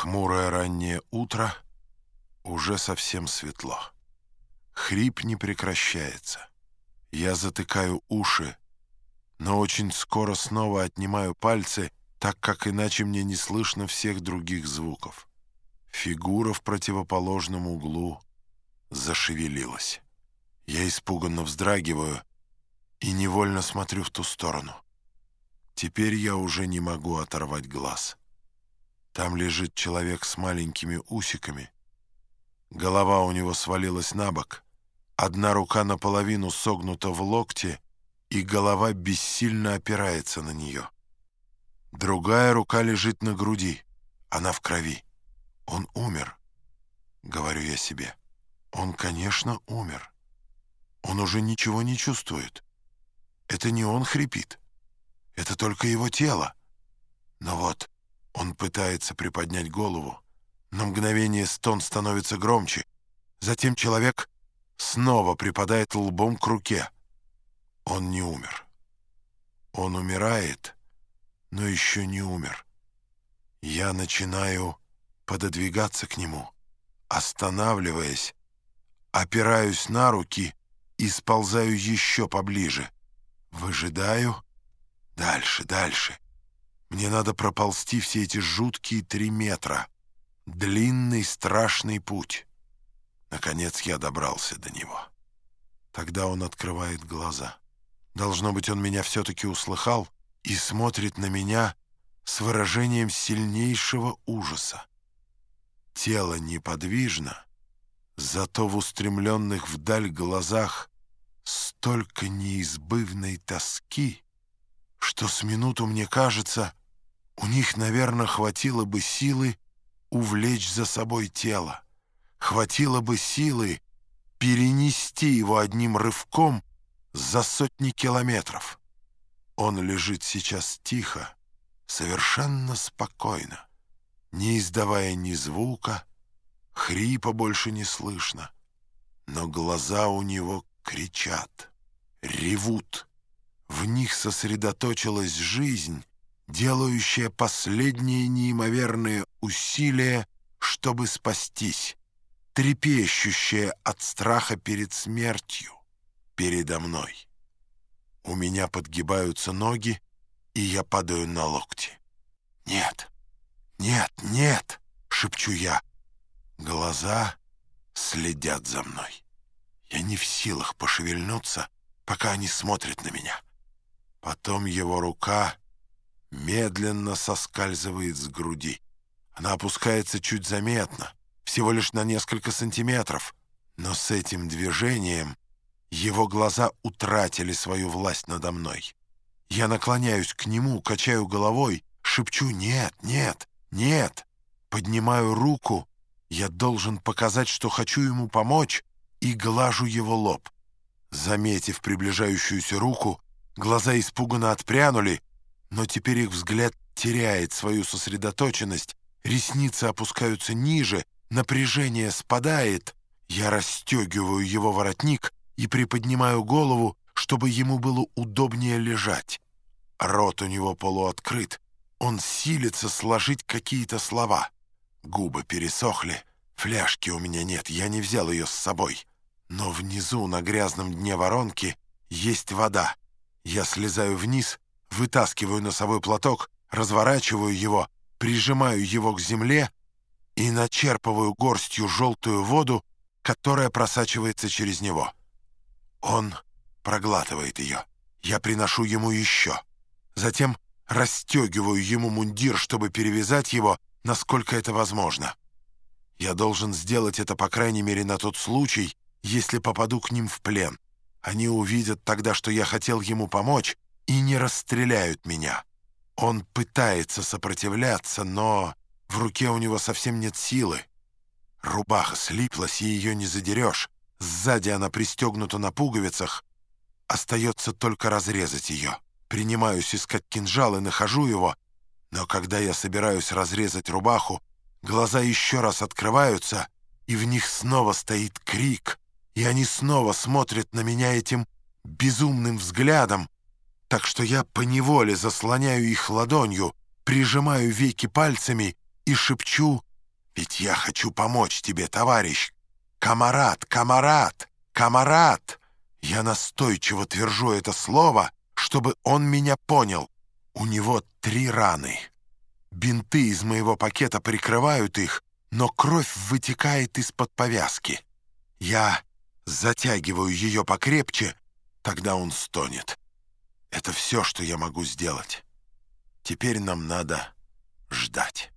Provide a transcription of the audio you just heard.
Хмурое раннее утро, уже совсем светло. Хрип не прекращается. Я затыкаю уши, но очень скоро снова отнимаю пальцы, так как иначе мне не слышно всех других звуков. Фигура в противоположном углу зашевелилась. Я испуганно вздрагиваю и невольно смотрю в ту сторону. Теперь я уже не могу оторвать глаз. Там лежит человек с маленькими усиками. Голова у него свалилась на бок. Одна рука наполовину согнута в локте, и голова бессильно опирается на нее. Другая рука лежит на груди. Она в крови. Он умер, говорю я себе. Он, конечно, умер. Он уже ничего не чувствует. Это не он хрипит. Это только его тело. Но вот он пытается приподнять голову. На мгновение стон становится громче. Затем человек снова припадает лбом к руке. Он не умер. Он умирает, но еще не умер. Я начинаю пододвигаться к нему, останавливаясь, опираюсь на руки и сползаю еще поближе. Выжидаю. Дальше, дальше. Мне надо проползти все эти жуткие три метра. Длинный страшный путь. Наконец я добрался до него. Тогда он открывает глаза. Должно быть, он меня все-таки услыхал и смотрит на меня с выражением сильнейшего ужаса. Тело неподвижно, зато в устремленных вдаль глазах столько неизбывной тоски, что с минуту мне кажется, у них, наверное, хватило бы силы увлечь за собой тело, хватило бы силы перенести его одним рывком за сотни километров. Он лежит сейчас тихо, совершенно спокойно, не издавая ни звука, хрипа больше не слышно, но глаза у него кричат, ревут. В них сосредоточилась жизнь, делающая последние неимоверные усилия, чтобы спастись, трепещущая от страха перед смертью, передо мной. У меня подгибаются ноги, и я падаю на локти. «Нет, нет, нет!» — шепчу я. Глаза следят за мной. Я не в силах пошевельнуться, пока они смотрят на меня. Потом его рука медленно соскальзывает с груди. Она опускается чуть заметно, всего лишь на несколько сантиметров. Но с этим движением его глаза утратили свою власть надо мной. Я наклоняюсь к нему, качаю головой, шепчу «нет, нет, нет». Поднимаю руку, я должен показать, что хочу ему помочь, и глажу его лоб. Заметив приближающуюся руку, глаза испуганно отпрянули, но теперь их взгляд теряет свою сосредоточенность, ресницы опускаются ниже, напряжение спадает. Я расстегиваю его воротник и приподнимаю голову, чтобы ему было удобнее лежать. Рот у него полуоткрыт, он силится сложить какие-то слова. Губы пересохли, фляжки у меня нет, я не взял ее с собой. Но внизу, на грязном дне воронки, есть вода. Я слезаю вниз — вытаскиваю носовой платок, разворачиваю его, прижимаю его к земле и начерпываю горстью желтую воду, которая просачивается через него. Он проглатывает ее. Я приношу ему еще. Затем расстегиваю ему мундир, чтобы перевязать его, насколько это возможно. Я должен сделать это, по крайней мере, на тот случай, если попаду к ним в плен. Они увидят тогда, что я хотел ему помочь, и не расстреляют меня. Он пытается сопротивляться, но в руке у него совсем нет силы. Рубаха слиплась, и ее не задерешь. Сзади она пристегнута на пуговицах. Остается только разрезать ее. Принимаюсь искать кинжал и нахожу его, но когда я собираюсь разрезать рубаху, глаза еще раз открываются, и в них снова стоит крик, и они снова смотрят на меня этим безумным взглядом, так что я поневоле заслоняю их ладонью, прижимаю веки пальцами и шепчу Ведь я хочу помочь тебе, товарищ. Камарат, камарат, камарат. Я настойчиво твержу это слово, чтобы он меня понял. У него три раны. Бинты из моего пакета прикрывают их, но кровь вытекает из-под повязки. Я затягиваю ее покрепче, тогда он стонет. Это все, что я могу сделать. Теперь нам надо ждать».